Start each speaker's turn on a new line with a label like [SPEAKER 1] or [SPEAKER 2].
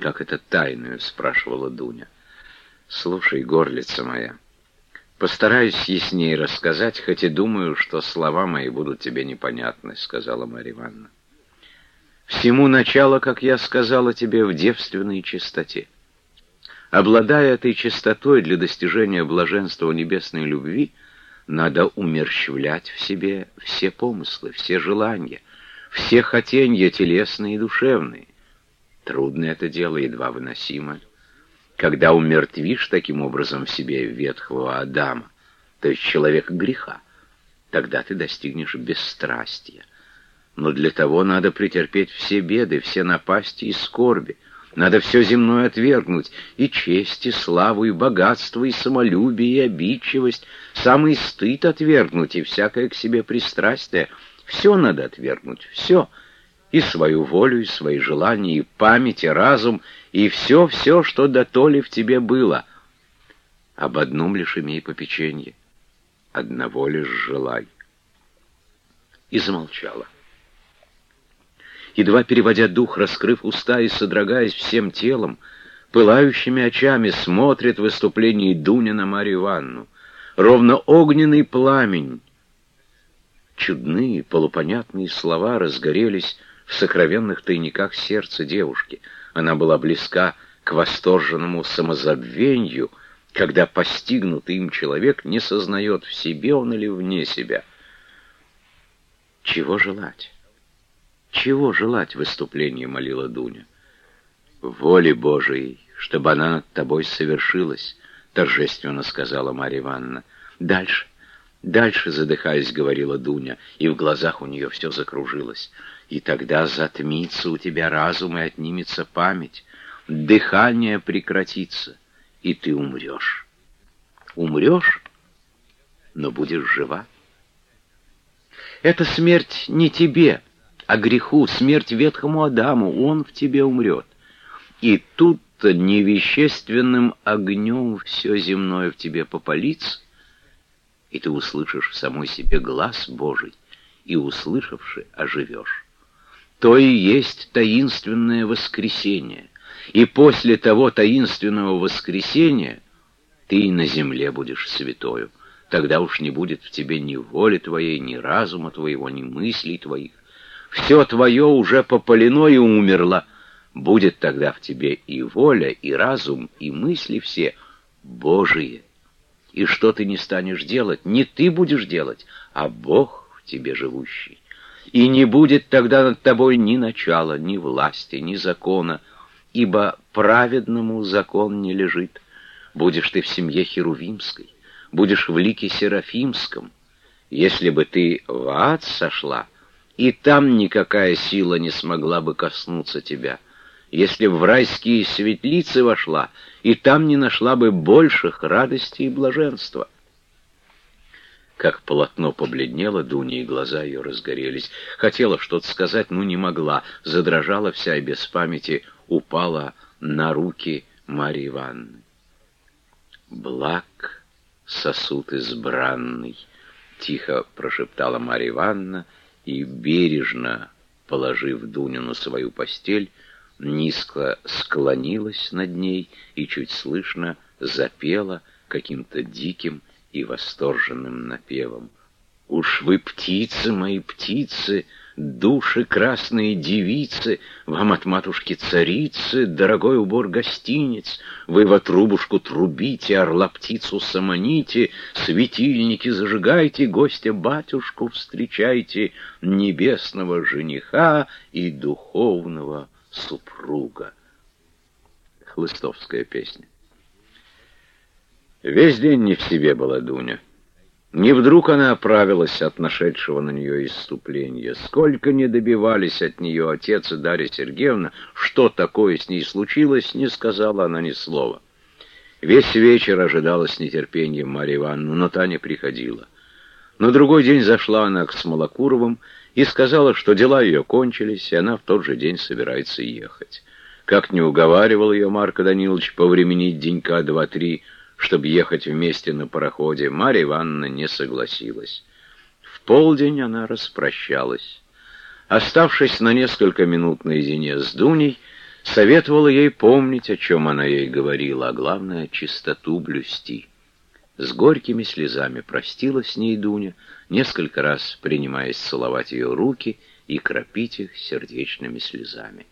[SPEAKER 1] «Как это тайную?» — спрашивала Дуня. «Слушай, горлица моя, постараюсь яснее рассказать, хоть и думаю, что слова мои будут тебе непонятны», — сказала Марья Ивановна. «Всему начало, как я сказала тебе, в девственной чистоте. Обладая этой чистотой для достижения блаженства небесной любви, надо умерщвлять в себе все помыслы, все желания, все хотенья телесные и душевные. Трудно это дело, едва выносимо. Когда умертвишь таким образом в себе ветхого Адама, то есть человека греха, тогда ты достигнешь бесстрастия. Но для того надо претерпеть все беды, все напасти и скорби. Надо все земное отвергнуть, и честь, и славу, и богатство, и самолюбие, и обидчивость, самый стыд отвергнуть, и всякое к себе пристрастие. Все надо отвергнуть, все — и свою волю, и свои желания, и память, и разум, и все-все, что дотоле в тебе было. Об одном лишь имей попеченье, одного лишь желай. И замолчала. Едва переводя дух, раскрыв уста и содрогаясь всем телом, пылающими очами смотрит выступление Дуня на Марью Ивановну. Ровно огненный пламень. Чудные, полупонятные слова разгорелись в сокровенных тайниках сердца девушки. Она была близка к восторженному самозабвению, когда постигнутый им человек не сознает, в себе он или вне себя. Чего желать? Чего желать выступление молила Дуня? Воли Божией, чтобы она над тобой совершилась, торжественно сказала Марья Ивановна. Дальше, дальше, задыхаясь, говорила Дуня, и в глазах у нее все закружилось. И тогда затмится у тебя разум и отнимется память, дыхание прекратится, и ты умрешь. Умрешь, но будешь жива. Это смерть не тебе, а греху, смерть ветхому Адаму, он в тебе умрет. И тут-то невещественным огнем все земное в тебе попалится, и ты услышишь в самой себе глаз Божий, и, услышавши, оживешь то и есть таинственное воскресение. И после того таинственного воскресения ты и на земле будешь святою. Тогда уж не будет в тебе ни воли твоей, ни разума твоего, ни мыслей твоих. Все твое уже попалено и умерло. Будет тогда в тебе и воля, и разум, и мысли все Божие. И что ты не станешь делать, не ты будешь делать, а Бог в тебе живущий и не будет тогда над тобой ни начала, ни власти, ни закона, ибо праведному закон не лежит. Будешь ты в семье Херувимской, будешь в лике Серафимском. Если бы ты в ад сошла, и там никакая сила не смогла бы коснуться тебя. Если в райские светлицы вошла, и там не нашла бы больших радости и блаженства. Как полотно побледнело, Дуня, и глаза ее разгорелись. Хотела что-то сказать, но не могла. Задрожала вся и без памяти упала на руки Марьи Ивановны. «Благ сосуд избранный», — тихо прошептала Марья Ивановна и, бережно положив Дуню на свою постель, низко склонилась над ней и чуть слышно запела каким-то диким и восторженным напевом. «Уж вы, птицы мои, птицы, души красные девицы, вам от матушки-царицы дорогой убор гостиниц, вы во трубушку трубите, орла-птицу самоните, светильники зажигайте, гостя-батюшку встречайте, небесного жениха и духовного супруга». Хлыстовская песня. Весь день не в себе была Дуня. Не вдруг она оправилась от нашедшего на нее исступления. Сколько не добивались от нее отец и Дарья Сергеевна, что такое с ней случилось, не сказала она ни слова. Весь вечер ожидала с нетерпением Марья Ивановна, но та не приходила. На другой день зашла она к Смолокуровым и сказала, что дела ее кончились, и она в тот же день собирается ехать. Как не уговаривал ее Марко Данилович повременить денька два-три, чтобы ехать вместе на пароходе, Марья Ивановна не согласилась. В полдень она распрощалась. Оставшись на несколько минут наедине с Дуней, Советовала ей помнить, о чем она ей говорила, а главное — чистоту блюсти. С горькими слезами простилась с ней Дуня, несколько раз принимаясь целовать ее руки и кропить их сердечными слезами.